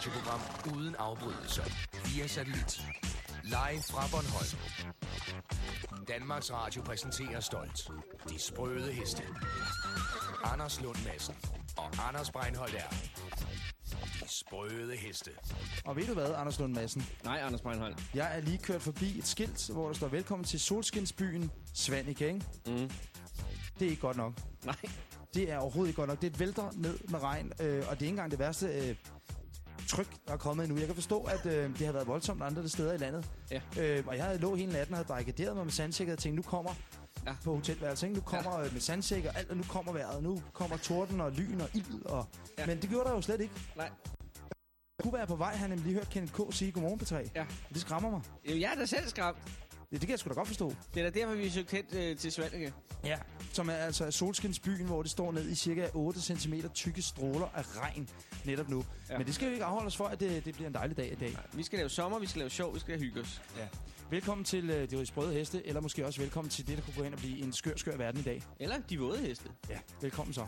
radioprogram uden afbrydelser. Via satellit. Live fra Bornholm. Danmarks Radio præsenterer stolt. De sprøde heste. Anders Lund Madsen og Anders Breinholt er. De sprøde heste. Og ved du hvad, Anders Lund Madsen? Nej, Anders Breinholt. Jeg er lige kørt forbi et skilt, hvor der står velkommen til solskinsbyen Svanike, ikke? Mm. Det er ikke godt nok. Nej. Det er overhovedet ikke godt nok. Det vælter ned med regn, øh, og det er ikke engang det værste øh, tryk, der er kommet endnu. Jeg kan forstå, at øh, det har været voldsomt andre steder i landet. Ja. Øh, og jeg lå hele natten og havde barrikaderet mig med sandsækker og tænkte, nu kommer Ja. på hotelværelset. Ikke? Nu kommer ja. med sandsækker og alt, og nu kommer vejret. Nu kommer torden og lyn og ild. Og... Ja. Men det gjorde der jo slet ikke. Nej. Jeg kunne være på vej, han nemlig lige hørt Kenneth K. sige godmorgen på træ. Ja. Det skræmmer mig. Jo, jeg er da selv skræmt. Det, det kan jeg sgu da godt forstå. Det er da derfor, vi er søgt hen øh, til Svanike. Ja. Som er altså solskinsbyen, hvor det står ned i cirka 8 cm tykke stråler af regn netop nu. Ja. Men det skal jo ikke afholde os for, at det, det bliver en dejlig dag i dag. Vi skal lave sommer, vi skal lave sjov, vi skal hygge os. Ja. Velkommen til uh, De Sprøde Heste, eller måske også velkommen til det, der kunne gå hen og blive en skør, skør verden i dag. Eller de våde heste. Ja, velkommen så.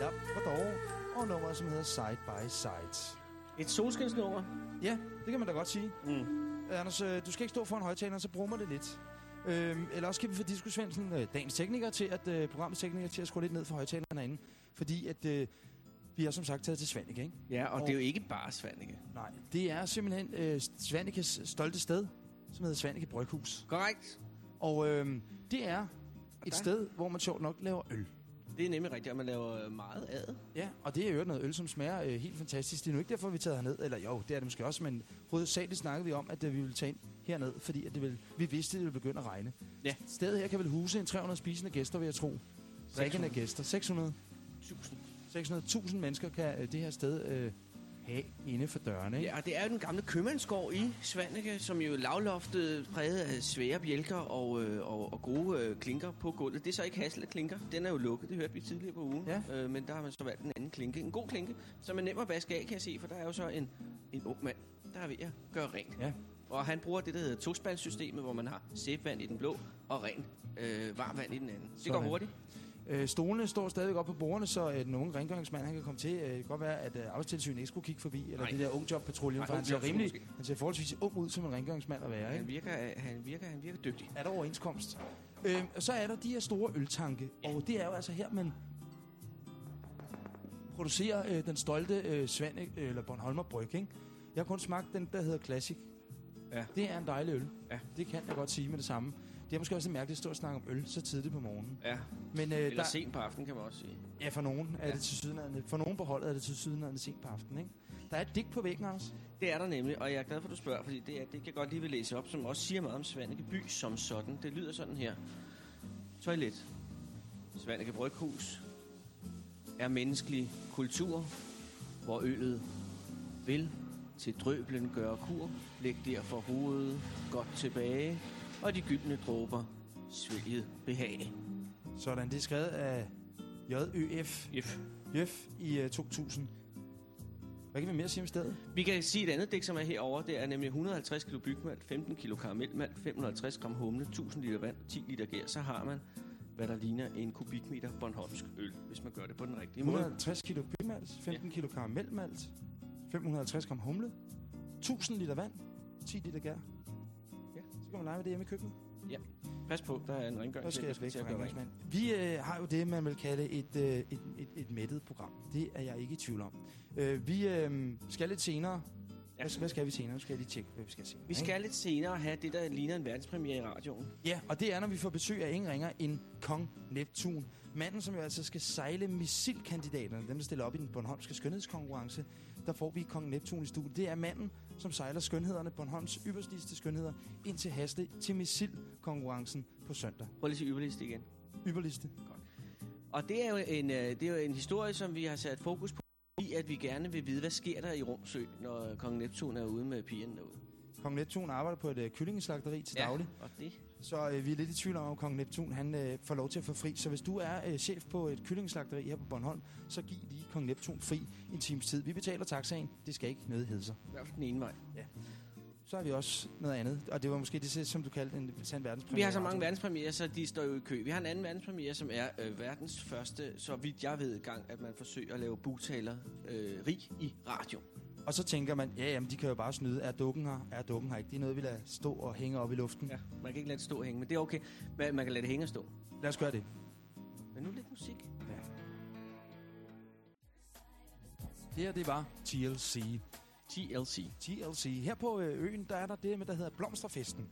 Dog. Og nummeret, som hedder Side by Side. Et solskinsnummer. Ja, det kan man da godt sige. Mm. Anders, øh, du skal ikke stå for en højtaler, så brummer det lidt. Øhm, eller også kan vi få Disco Svendsen, øh, dagens tekniker, til at, øh, programmets tekniker, til at skrue lidt ned for højtalerne herinde. Fordi at, øh, vi har som sagt taget til Svanike, ikke? Ja, og, Og- det er jo ikke bare Svanike. Nej, det er simpelthen øh, Svanikes stolte sted, som hedder Svanike Bryghus. Korrekt. Og øh, det er et der- sted, hvor man sjovt nok laver øl. Det er nemlig rigtigt, at man laver øh, meget ad. Ja, og det er jo noget øl, som smager øh, helt fantastisk. Det er nu ikke derfor, vi er taget herned. Eller jo, det er det måske også, men hovedsageligt snakkede vi om, at øh, vi ville tage ind herned, fordi at det ville, vi vidste, at det ville begynde at regne. Ja. Stedet her kan vel huse en 300 spisende gæster, vil jeg tro. Drikkende 600. gæster. 600. 1000. 600.000 mennesker kan øh, det her sted øh, have inde for dørene. Ikke? Ja, og det er jo den gamle købmandsgård i Svanike, som jo lavloftet, præget af svære bjælker og, øh, og, og gode øh, klinker på gulvet. Det er så ikke Hasle klinker. Den er jo lukket, det hørte vi tidligere på ugen. Ja. Øh, men der har man så valgt en anden klinke. En god klinke, som er nem at vaske af, kan jeg se, for der er jo så en, en ung mand, der er ved at gøre rent. Ja. Og han bruger det, der hedder tospandsystemet, hvor man har sæbvand i den blå og ren øh, varmt vand i den anden. Det går Sådan. hurtigt. Øh, stolene står stadigvæk op på bordene, så øh, den unge rengøringsmand han kan komme til. Øh, det kan godt være, at øh, arbejdstilsynet ikke skulle kigge forbi, eller Nej. det der ungjobpatruljen, for han ser, rimelig, han ser forholdsvis ung ud som en rengøringsmand at være. Han Ikke? virker, han virker, han virker dygtig. Er der overenskomst? Øh, og så er der de her store øltanke, og det er jo altså her, man producerer øh, den stolte øh, Svane, øh, eller Bornholmer Bryg, ikke? Jeg har kun smagt den, der hedder Classic. Ja. Det er en dejlig øl. Ja. Det kan jeg godt sige med det samme. Det er måske også mærkeligt at stå og snakke om øl så tidligt på morgenen. Ja, Men øh, eller der, sent på aftenen, kan man også sige. ja, for nogen er Ja. det til sydenadende. For nogen på holdet er det til sydenadende sent på aftenen, ikke? Der er et digt på væggen, Anders. Det er der nemlig, og jeg er glad for, at du spørger, fordi det, er, det kan godt lige vil læse op, som også siger meget om Svanike by som sådan. Det lyder sådan her. Toilet. Svanike Bryghus er menneskelig kultur, hvor øllet vil til drøblen gøre kur. Læg derfor hovedet godt tilbage, og de gyldne dråber svælget behag. Sådan, det er skrevet af JØF Yep. Jøf i uh, 2000. Hvad kan vi mere sige om stedet? Vi kan sige et andet dæk, som er herovre. Det er nemlig 150 kg bygmalt, 15 kg karamelmalt, 550 gram humle, 1000 liter vand, 10 liter gær. Så har man, hvad der ligner en kubikmeter Bornholmsk øl, hvis man gør det på den rigtige måde. 150 kilo bygmalt, 15 kilo karamelmalt, 550 gram humle, 1000 liter vand, 10 liter gær. Ja. Man lege med det hjemme i køkkenet. Pas på, der er en Der rengøring. skal jeg væk fra at gøre rent. rengøringsmand. Vi øh, har jo det, man vil kalde et, øh, et, et, et mættet program. Det er jeg ikke i tvivl om. Øh, vi øh, skal lidt senere. Ja. Hvad, hvad skal vi senere? Nu skal jeg lige tjekke, hvad vi skal senere. Vi skal lidt senere have det, der ligner en verdenspremiere i radioen. Ja, og det er, når vi får besøg af ingen ringer end Kong Neptun. Manden, som jo altså skal sejle missilkandidaterne, dem der stiller op i den Bornholmske skønhedskonkurrence. Der får vi Kong Neptun i studiet. Det er manden, som sejler skønhederne, Bornholms ypperste skønheder, ind til Hasle til missilkonkurrencen på søndag. Prøv lige at igen. Ypperliste. Og det er, jo en, øh, det er jo en historie, som vi har sat fokus på, i at vi gerne vil vide, hvad sker der i Rumsø, når Kong Neptun er ude med pigerne derude. Kong Neptun arbejder på et øh, kyllingeslagteri til daglig. og det Så øh, vi er lidt i tvivl om, om Kong Neptun han, øh, får lov til at få fri. Så hvis du er øh, chef på et kyllingeslagteri her på Bornholm, så giv lige Kong Neptun fri en times tid. Vi betaler taxaen. Det skal ikke noget hedde sig. i hvert fald den ene vej. så har vi også noget andet. Og det var måske det, som du kaldte en sand verdenspremiere. Vi har så mange verdenspremiere, så de står jo i kø. Vi har en anden verdenspremiere, som er øh, verdens første, så vidt jeg ved, gang, at man forsøger at lave bugtaler øh, rig i radio. Og så tænker man, ja, jamen, de kan jo bare snyde. Er dukken her? Er dukken her ikke? Det er noget, vi lader stå og hænge op i luften. Ja, man kan ikke lade det stå og hænge, men det er okay. Man, man kan lade det hænge og stå. Lad os gøre det. Men nu lidt musik. Det her, det var TLC. TLC. TLC. Her på øh, øen, der er der det, med, der hedder Blomsterfesten.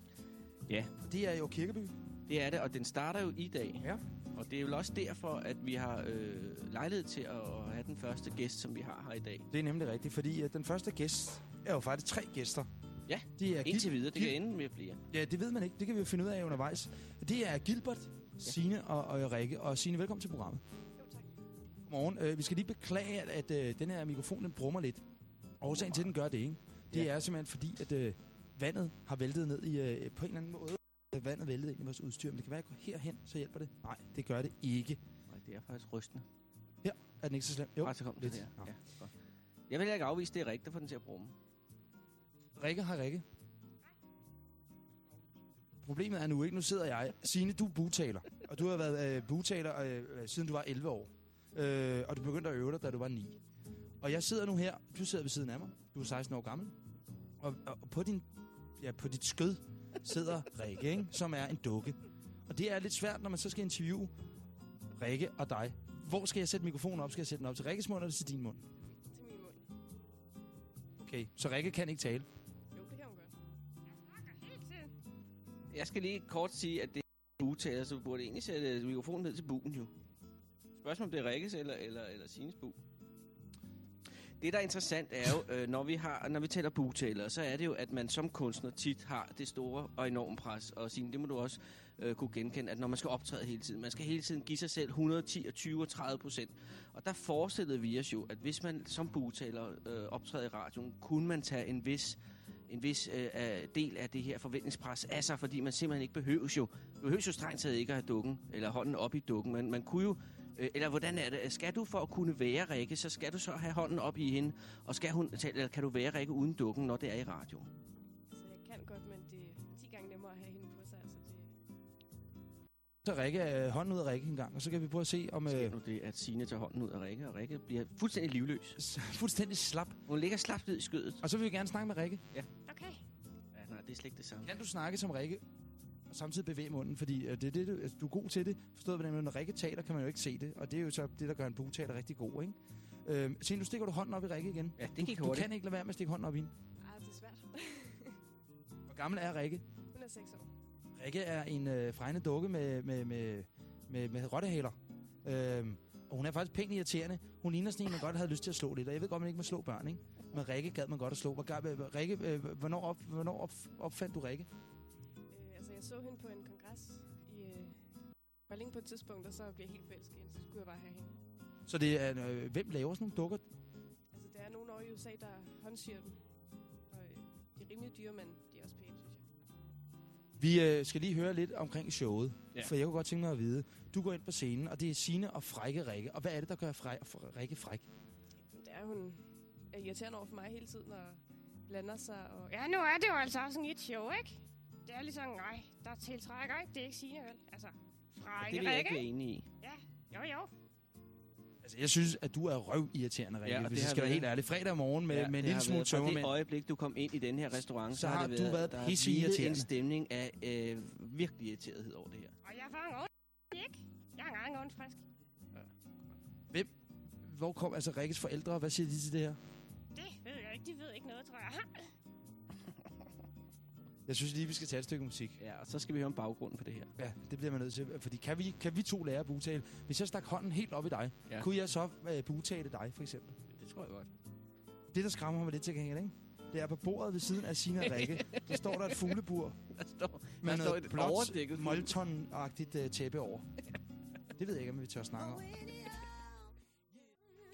Ja, Og det er jo Kirkeby. det er det, og den starter jo i dag. Ja. Og det er vel også derfor, at vi har øh, lejlighed til at have den første gæst, som vi har her i dag. Det er nemlig rigtigt, fordi øh, den første gæst er jo faktisk tre gæster. Ja, det er Indtil videre, det Gil- kan ende med flere. Ja, det ved man ikke. Det kan vi jo finde ud af undervejs. Det er Gilbert, Sine og, og Rikke. Og Sine, velkommen til programmet. Jo, tak. Godmorgen. Øh, vi skal lige beklage, at, at øh, den her mikrofon den brummer lidt. Årsagen til, at den gør det, ikke? Det Ja. er simpelthen fordi, at øh, vandet har væltet ned i, øh, på en eller anden måde. Vandet væltet ind i vores udstyr, men det kan være, at jeg går herhen, så hjælper det. Nej, det gør det ikke. Nej, det er faktisk rystende. Er den ikke så slem? Jo. Jo, så kom det lidt. der. Nå. Ja, godt. Jeg vil ikke afvise, det er rigtigt, for den til at brumme. Rikke har Rikke. Problemet er nu ikke, nu sidder jeg. Signe, du er bugtaler. Og du har været øh, bugtaler, øh, øh, siden du var 11 år. Øh, og du begyndte at øve dig, da du var 9. Og jeg sidder nu her, du sidder ved siden af mig. Du er 16 år gammel. Og, og på, din, ja, på dit skød sidder Rikke, ikke? som er en dukke. Og det er lidt svært, når man så skal interviewe Rikke og dig. Hvor skal jeg sætte mikrofonen op? Skal jeg sætte den op til Rikkes mund eller til din mund? Til min mund. Okay, så Rikke kan ikke tale. Jo, det kan hun godt. Jeg snakker hele tiden. Jeg skal lige kort sige, at det er bugtaler, så du burde egentlig sætte mikrofonen ned til buen jo. Spørgsmålet om det er Rikkes eller, eller, eller Sines bu. Det, der er interessant, er jo, øh, når, vi har, når vi taler bugtaler, så er det jo, at man som kunstner tit har det store og enorme pres. Og Signe, det må du også øh, kunne genkende, at når man skal optræde hele tiden, man skal hele tiden give sig selv 110 og 20 og 30 procent. Og der forestillede vi os jo, at hvis man som bugtaler øh, optræder i radioen, kunne man tage en vis en vis øh, øh, del af det her forventningspres af sig, fordi man simpelthen ikke behøves jo, behøves jo strengt taget ikke at have dukken, eller hånden op i dukken, men man kunne jo, øh, eller hvordan er det, skal du for at kunne være Rikke, så skal du så have hånden op i hende, og skal hun, eller kan du være Rikke uden dukken, når det er i radioen? Altså, jeg kan godt, men det er 10 gange nemmere at have hende på sig. Altså, det... Så Rikke, øh, hånden ud af Rikke en gang, og så kan vi prøve at se, om... Sker Øh, nu det, at Signe tager hånden ud af Rikke, og Rikke bliver fuldstændig livløs. fuldstændig slap. Hun ligger slapt ned i skødet. Og så vil vi gerne snakke med Rikke. Okay. Ja, nej, det er slet ikke det samme. Kan du snakke som Rikke, samtidig bevæge munden? Fordi øh, det er det, du, altså, du er god til det. Forstået på den måde, når Rikke taler, kan man jo ikke se det. Og det er jo så det, der gør en bugtaler rigtig god, ikke? Øh, Signe, nu stikker du hånden op i Rikke igen. Ja, det gik du, du kan ikke lade være med at stikke hånden op i hende. Ej, det er svært. Hvor gammel er Rikke? Hun er 6 år. Rikke er en øh, fregne dukke med, med, med, med, med rottehaler. Øhm, og hun er faktisk pænt irriterende. Hun ligner sådan en, man godt havde lyst til at slå lidt. Og jeg ved godt, man ikke må slå børn, ikke? Men Rikke gad man godt at slå. Rikke, øh, hvornår, op, hvornår op, opfandt du Rikke? Jeg så hende på en kongres i øh, Berlin på et tidspunkt, og så blev jeg helt forelsket hende. Så skulle jeg bare have hende. Så det er, øh, hvem laver sådan nogle dukker? Altså, der er nogen over i USA, der håndsyr dem. Og øh, de er rimelig dyre, men de er også pæne, synes jeg. Vi øh, skal lige høre lidt omkring showet. Ja. For jeg kunne godt tænke mig at vide. Du går ind på scenen, og det er Sine og Frække Rikke. Og hvad er det, der gør fræ, fr- Rikke fræk? Men det er hun er irriterende over for mig hele tiden, og blander sig. Og Ja, nu er det jo altså også sådan et show, ikke? Det er ligesom, nej, der tiltrækker ikke. Det er ikke Signe, vel? Altså, fra det ikke vil jeg ikke enig i. Jo, jo. Altså, jeg synes, at du er røv irriterende, Rikke. Ja, Ja, og hvis det jeg skal være været- helt ærlig. Fredag morgen med, Ja, med en det lille smule været Fra det tømmermænd. øjeblik, du kom ind i den her restaurant, Så så, har har det du været, været hvilet en stemning af øh, virkelig irriterethed over det her. Og jeg får en ondt, ikke? Jeg er en ondt frisk. Hvor kom altså Rikkes forældre? Hvad siger de til det her? Det ved jeg ikke. De ved ikke noget, tror jeg. Jeg synes lige, vi skal tage et stykke musik. Ja, og så skal vi høre om baggrunden for det her. Ja, det bliver man nødt til. Fordi kan vi, kan vi to lære at bugtale? Hvis jeg stak hånden helt op i dig, ja. Kunne jeg så uh, bugtale dig, for eksempel? Det tror jeg godt. Det, der skræmmer mig lidt til gengæld, ikke? Det er på bordet ved siden af Sina og Rikke. der står der et fuglebur Der står, med der står noget et blåt. Molton-agtigt uh, tæppe over. det ved jeg ikke, om vi tør snakke om.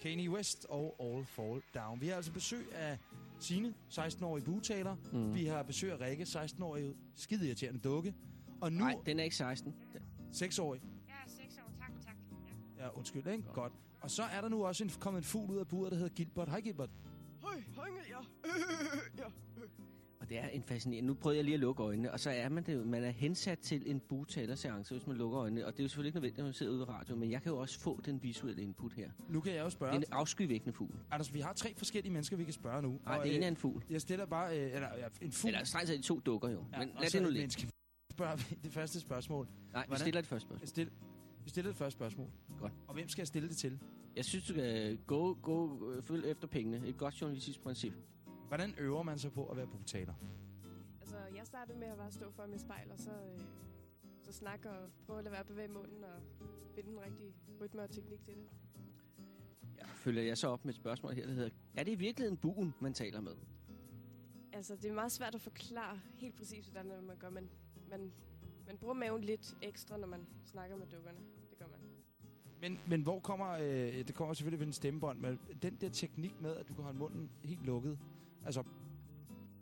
Kanye West og All Fall Down. Vi har altså besøg af Sine, 16-årige bugtaler. Mm. Vi har besøg af Rikke, 16-årige skide irriterende dukke. Og nu Nej, den er ikke 16. Den- 6-årig. Jeg er seks år. Tak, tak. Ja. Ja, undskyld, ikke? Godt. Godt. Og så er der nu også en, kommet en fugl ud af buret, der hedder Gilbert. Hej Gilbert. Hej, hej, ja. ja. Og det er en fascinerende... Nu prøvede jeg lige at lukke øjnene, og så er man det jo, man er hensat til en bugtalerseance, hvis man lukker øjnene. Og det er jo selvfølgelig ikke nødvendigt, når man sidder ude i radio, men jeg kan jo også få den visuelle input her. Nu kan jeg jo Det spørge... er en afskyvækkende fugl. Anders, vi har tre forskellige mennesker, vi kan spørge nu. Nej, det ene er øh, en fugl. Jeg stiller bare... Øh, eller, ja, en fugl. Eller strengt taget to dukker jo. Ja, men lad det nu ligge. menneske. Spørger vi det første spørgsmål. Nej, vi Hvordan? stiller det første spørgsmål. Vi stiller, vi stiller det første spørgsmål. Godt. Og hvem skal jeg stille det til? Jeg synes, du skal gå, gå øh, følge efter pengene. Et godt journalistisk princip. Hvordan øver man sig på at være bugtaler? Altså, jeg startede med at bare stå for mit spejl, og så, øh, så snakke og prøve at lade være at bevæge munden og finde den rigtige rytme og teknik til det. Ja, følger jeg så op med et spørgsmål her, der hedder, er det i virkeligheden buen, man taler med? Altså, det er meget svært at forklare helt præcis, hvordan man gør, men man, man bruger maven lidt ekstra, når man snakker med dukkerne. Det gør man. Men, men hvor kommer... Øh, det kommer selvfølgelig ved en stemmebånd, men den der teknik med, at du kan holde munden helt lukket. Altså,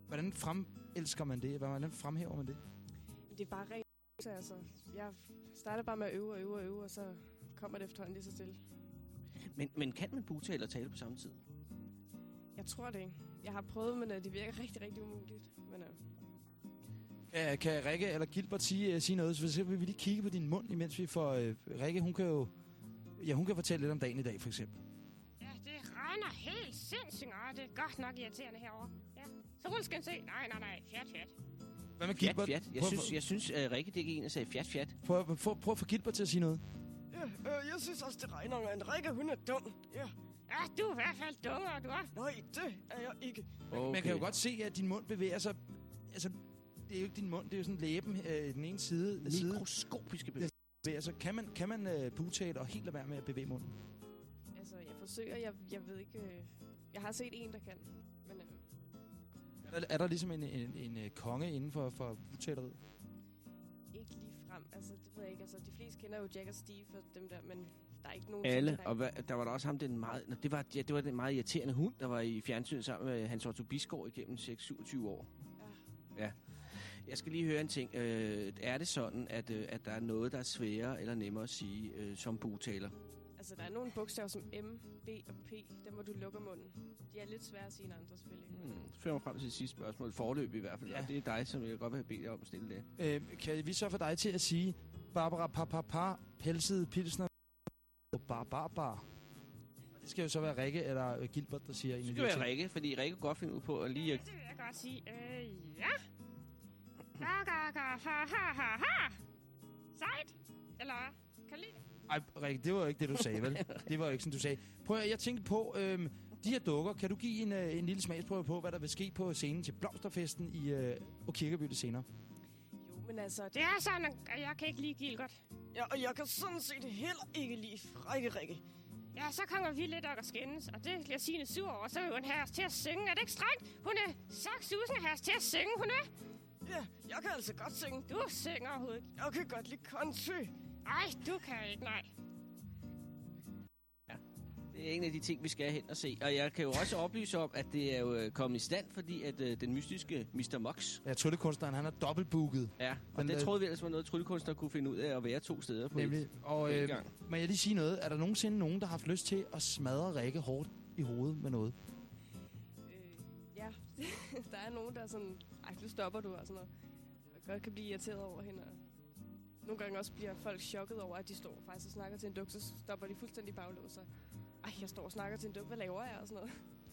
hvordan fremelsker man det? Hvordan fremhæver man det? Det er bare rent. så Altså, jeg starter bare med at øve og øve og øve, og så kommer det efterhånden lige så stille. Men, men kan man bugtale og tale på samme tid? Jeg tror det ikke. Jeg har prøvet, men øh, det virker rigtig, rigtig umuligt. Men øh, Ja, kan Rikke eller Gilbert sige, uh, sige noget? Så så vil vi lige kigge på din mund, imens vi får... Uh, Rikke, hun kan jo... Ja, hun kan fortælle lidt om dagen i dag, for eksempel. Ja, helt sindssygt, og det er godt nok irriterende herovre. Ja. Så rulle skal se. Nej, nej, nej. Fjat, fjat. Hvad med Fjat, Gilbert? fjat. Jeg Prøv, synes, jeg synes uh, Rikke, det er en, der sagde fjat, fjat. prøv, prøv, prøv, prøv at få Gilbert til at sige noget. Ja, øh, jeg synes også, det regner, men Rikke, hun er dum. Ja. Ja, du er i hvert fald dummere, du er. Nej, det er jeg ikke. Okay. Man kan jo godt se, at din mund bevæger sig... Altså, det er jo ikke din mund, det er jo sådan læben øh, den ene side. Mikroskopiske bevægelser. bevæger sig. Kan man, kan man øh, bugtale og helt lade være med at bevæge munden? Altså, jeg forsøger, jeg, jeg ved ikke... Øh, jeg har set en, der kan. Men øh, Er der, er der ligesom en, en, en, øh, konge inden for, for bugtaleriet? ikke lige frem. Altså, det ved jeg ikke. Altså, de fleste kender jo Jack og Steve og dem der, men der er ikke nogen... Alle, der og hvad, der var der også ham, den meget, nå, det var, ja, det var den meget irriterende hund, der var i fjernsyn sammen med Hans Otto Bisgaard igennem 6-27 år. Ja. Jeg skal lige høre en ting. Øh, er det sådan, at, øh, at der er noget, der er sværere eller nemmere at sige øh, som bugtaler? Altså, der er nogle bogstaver som M, B og P. Dem må du lukke munden. De er lidt svære at sige end andre, selvfølgelig. Hmm, så fører mig frem til det sidste spørgsmål. Forløb i hvert fald. Ja. Ja. Og det er dig, som jeg godt vil have bedt jer om at stille det. Øh, kan vi så få dig til at sige Barbara Papapa, pelsede pilsner og bar bar Det skal jo så være Rikke eller Gilbert, der siger en Det skal være. Rikke, fordi Rikke kan godt finde ud på at lige... Det vil jeg godt sige. Øh, ja. Ga, ga, ga, ha, ha, ha, ha. Sejt. Eller Ej, Rikke, det var jo ikke det, du sagde, vel? det var jo ikke sådan, du sagde. Prøv at, jeg tænkte på, øhm, de her dukker, kan du give en, øh, en lille smagsprøve på, hvad der vil ske på scenen til Blomsterfesten i øh, og Kirkeby lidt senere? Jo, men altså... Det er sådan, at jeg kan ikke lide Gilgert. Ja, og jeg kan sådan set heller ikke lide Rikke Rikke. Ja, så kommer vi lidt og skændes, og det bliver Signe sur over. Så vil hun have os til at synge. Er det ikke strengt? Hun er sakstusende have os til at synge, hun er. Ja, jeg kan altså godt synge. Du synger overhovedet. Jeg kan godt lide country. Ej, du kan ikke, nej. Det er en af de ting, vi skal hen og se. Og jeg kan jo også oplyse om, at det er jo øh, kommet i stand, fordi at øh, den mystiske Mr. Mox... Ja, tryllekunstneren, han er dobbeltbooket. Ja, og Den, det øh, troede vi ellers var noget, tryllekunstnere kunne finde ud af at være to steder på Nemlig. et, Og øh, gang. må jeg lige sige noget? Er der nogensinde nogen, der har haft lyst til at smadre Rikke hårdt i hovedet med noget? Øh, ja, der er nogen, der er sådan... Ej, nu stopper du og sådan noget. Og godt kan blive irriteret over hende. Og nogle gange også bliver folk chokket over, at de står faktisk og snakker til en duk, så stopper de fuldstændig baglås. og, Ej, jeg står og snakker til en duk, hvad laver jeg? Og sådan noget.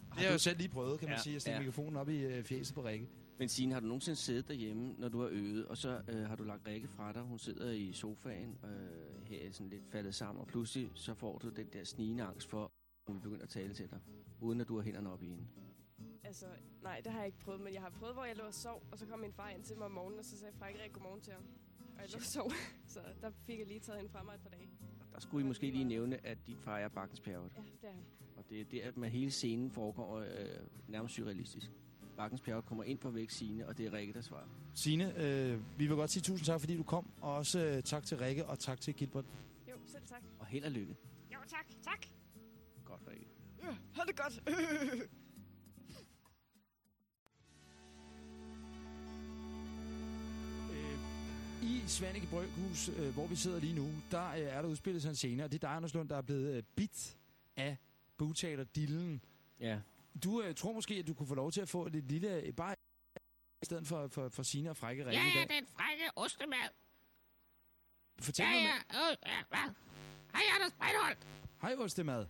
Det har jeg jo selv lige prøvet, kan man Ja, sige, at stikke ja. mikrofonen op i øh, fjeset på Rikke. Men Signe, har du nogensinde siddet derhjemme, når du har øvet, og så øh, har du lagt Rikke fra dig, hun sidder i sofaen, øh, her er sådan lidt faldet sammen, og pludselig så får du den der snigende angst for, at hun begynder at tale til dig, uden at du har hænderne op i hende. Altså, nej, det har jeg ikke prøvet, men jeg har prøvet, hvor jeg lå og sov, og så kom min far ind til mig om morgenen, og så sagde Frank rigtig godmorgen til ham. Og jeg lå sov, så der fik jeg lige taget hende fra mig et par dage. Der skulle I måske lige nævne, at din far er bakkens. Ja, det er. Og det er der, at man hele scenen foregår øh, nærmest surrealistisk. Bakkens kommer ind på væk Signe, og det er Rikke, der svarer. Signe, øh, vi vil godt sige tusind tak, fordi du kom. Og også øh, tak til Rikke, og tak til Gilbert. Jo, selv tak. Og held og lykke. Jo, tak, tak. Godt, Rikke. Ja, ha' det godt. Øh, I Svanike Bryghus, øh, hvor vi sidder lige nu, der øh, er der udspillet sig en scene, og det er dig, Anders Lund, der er blevet øh, bit af bugtaler Dillen. Ja. Du øh, tror måske, at du kunne få lov til at få et lille, øh, bare i stedet for, for, for Signe og Frække Rikke Ja, ja, den frække ostemad. Fortæl Ja, mig, ja, øh, ja, hvad? Hej, Anders Breinholt. hej Ostemad.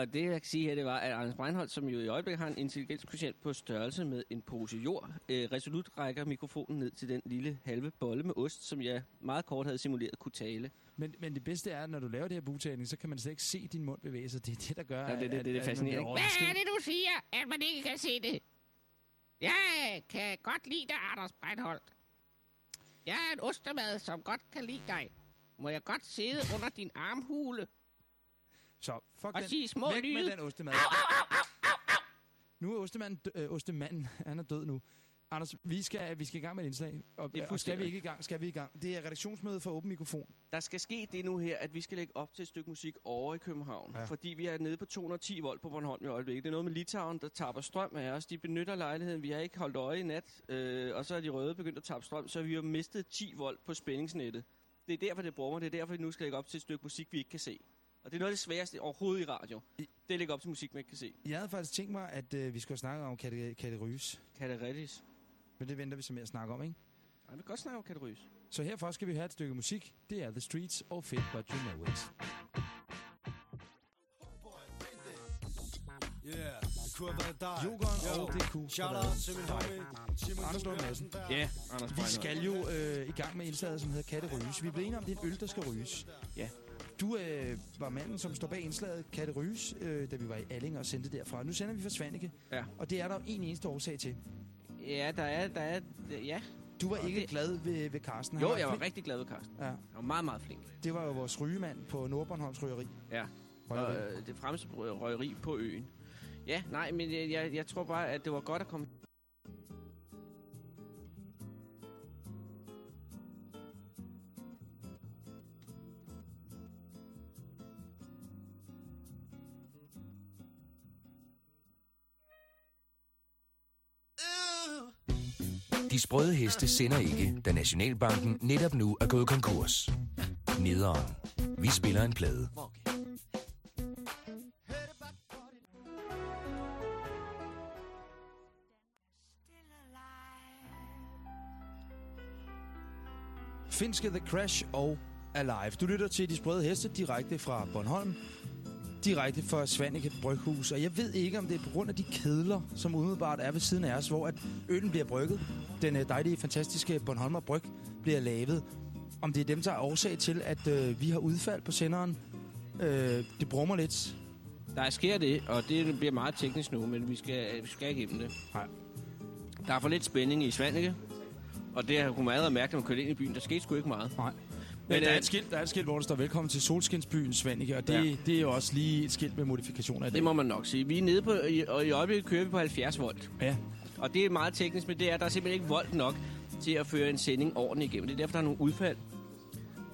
Og det, jeg kan sige her, det var, at Anders Breinholt, som jo i øjeblikket har en intelligenskvotient på størrelse med en pose jord, øh, resolut rækker mikrofonen ned til den lille halve bolle med ost, som jeg meget kort havde simuleret kunne tale. Men, men det bedste er, at når du laver det her bugtagning, så kan man slet ikke se din mund bevæge sig. Det er det, der gør, Ja, det er det- at, det er det at man bliver fascinerende. Hvad er det, du siger, at man ikke kan se det? Jeg kan godt lide dig, Anders Breinholt. Jeg er en ostemad, som godt kan lide dig. Må jeg godt sidde under din armhule Så, fuck og den. sige små Væk med den ostemad. Nu er ostemanden, øh, ostemanden, han er død nu. Anders, vi skal, vi skal i gang med et indslag. Og, Det er og skal vi ikke i gang, skal vi i gang. Det er redaktionsmøde for Åben Mikrofon. Der skal ske det nu her, at vi skal lægge op til et stykke musik over i København. Ja. Fordi vi er nede på 210 volt på Bornholm i øjeblikket. Det er noget med Litauen, der tapper strøm af os. De benytter lejligheden. Vi har ikke holdt øje i nat. Øh, og så er de røde begyndt at tappe strøm, så vi har mistet 10 volt på spændingsnettet. Det er derfor, det brummer. Det er derfor, vi nu skal lægge op til et stykke musik, vi ikke kan se. Og det er noget af det sværeste overhovedet i radio. I- Det er lægge op til musik, man ikke kan se. Jeg havde faktisk tænkt mig, at øh, vi skulle snakke om Katte, Katte det rigtigt? Men det venter vi så med at snakke om, ikke? Nej, vi kan godt snakke om kategorys. Så herfor skal vi have et stykke musik. Det er The Streets og Fit But You Know It. Yeah, det kunne have været dig. Jokeren Yo. og DQ. Shout out til min homie, Simon Anders Lund Madsen. Ja, Anders Vi skal jo øh, i gang med indslaget, som hedder Katte Ryges. Vi blevet enige om, det er en øl, der skal ryges. Ja. Du øh, var manden, som står bag indslaget Katte Ryges, øh, da vi var i Alling og sendte derfra. Nu sender vi fra Svanike, Ja. og det er der en eneste årsag til. Ja, der er, der er, ja. Du var Og ikke det- glad ved, ved Carsten. Han Jo, jeg var rigtig glad ved Carsten. Ja, Han var meget, meget flink. det var jo vores rygemand på Nordbornholms Rygeri. Ja. Røgeri. Og øh, det fremmeste røgeri på øen. Ja, nej, men jeg, jeg, jeg tror bare, at det var godt at komme... De sprøde heste sender ikke, da Nationalbanken netop nu er gået konkurs. Nederen. Vi spiller en plade. Finske The Crash og Alive. Du lytter til De Sprøde Heste direkte fra Bornholm. Direkte fra Svanike Bryghus. Og jeg ved ikke, om det er på grund af de kedler, som umiddelbart er ved siden af os, hvor at øllen bliver brygget. Den øh, dejlige, fantastiske Bornholmer Bryg bliver lavet. Om det er dem, der er årsag til, at øh, vi har udfald på senderen. Øh, det brummer lidt. Der sker det, og det bliver meget teknisk nu, men vi skal, vi skal igennem det. Nej. Der er for lidt spænding i Svanike, og det har kunne man allerede mærke, når man kørte ind i byen. Der skete sgu ikke meget. Nej. Men, Men der er, øh, et skilt, der er et skilt, hvor der står velkommen til Solskinsbyen Svanike, og det, Ja. det er jo også lige et skilt med modifikationer af Det må man nok sige. Vi er nede på, og i øjeblikket kører vi på 70 volt. Ja, Og det er meget teknisk, men det er, at der er simpelthen ikke volt nok til at føre en sending ordentligt igennem. Det er derfor, der er nogle udfald.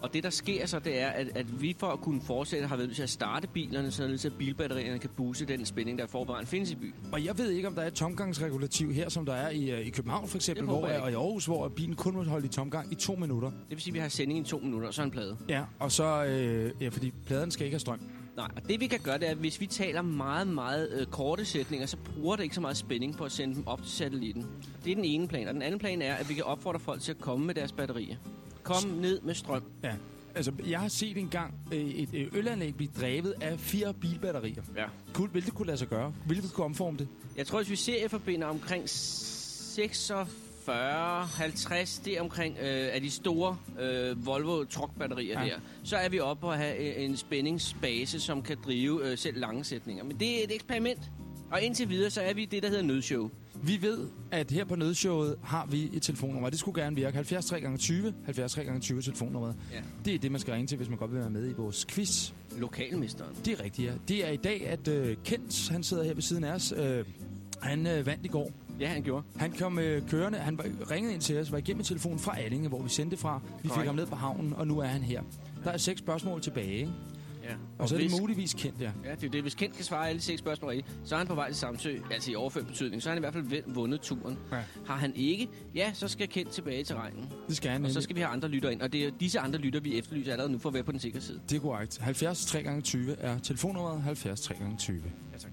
Og det, der sker så, det er, at, at vi for at kunne fortsætte har været nødt til at starte bilerne, således at bilbatterierne kan booste den spænding, der forvejen findes i byen. Og jeg ved ikke, om der er et tomgangsregulativ her, som der er i, øh, i København for eksempel, hvor, jeg og i Aarhus, hvor bilen kun må holde i tomgang i to minutter. Det vil sige, at vi har sending i to minutter, og så en plade. Ja, og så, øh, ja, fordi pladen skal ikke have strøm. Nej, og det vi kan gøre, det er, at hvis vi taler meget, meget øh, korte sætninger, så bruger det ikke så meget spænding på at sende dem op til satellitten. Det er den ene plan. Og den anden plan er, at vi kan opfordre folk til at komme med deres batterier. Kom ned med strøm. Ja. Altså, jeg har set engang øh, et øh, ølanlæg blive drevet af fire bilbatterier. Ja. Kunne, vil det kunne lade sig gøre? Vil vi kunne omforme det? Jeg tror, hvis vi serieforbinder omkring 46, 50, det er omkring øh, af de store øh, Volvo truckbatterier Ja. ja. der, så er vi oppe på at have øh, en spændingsbase, som kan drive øh, selv lange sætninger. Men det er et eksperiment. Og indtil videre, så er vi det, der hedder nødshow. Vi ved, at her på nødshowet har vi et telefonnummer. Det skulle gerne virke 70 3 gange 20 70 3 gange 20 telefonnummeret. Ja. Det er det, man skal ringe til, hvis man godt vil være med i vores quiz. Lokalmesteren. Det er rigtigt, ja. Det er i dag, at øh, Kent, han sidder her ved siden af os. Øh, han øh, vandt i går. Ja, han gjorde. Han kom øh, kørende, han var, ringede ind til os, var igennem telefonen fra Allinge, hvor vi sendte fra. Vi fik Korrekt. ham ned på havnen, og nu er han her. Der er seks spørgsmål tilbage, Ja. og så er det hvis, muligvis Kent, ja. Ja, det er det. Hvis Kent kan svare alle seks spørgsmål rigtigt, så er han på vej til Samsø, altså i overført betydning. Så har han i hvert fald vundet turen. Ja. Har han ikke, ja, så skal Kent tilbage til regnen. Det skal han Og så nemlig. skal vi have andre lytter ind. Og det er disse andre lytter, vi efterlyser allerede nu for at være på den sikre side. Det er korrekt. 70 3 gange 20 er telefonnummeret 70 3 gange 20. Ja, tak.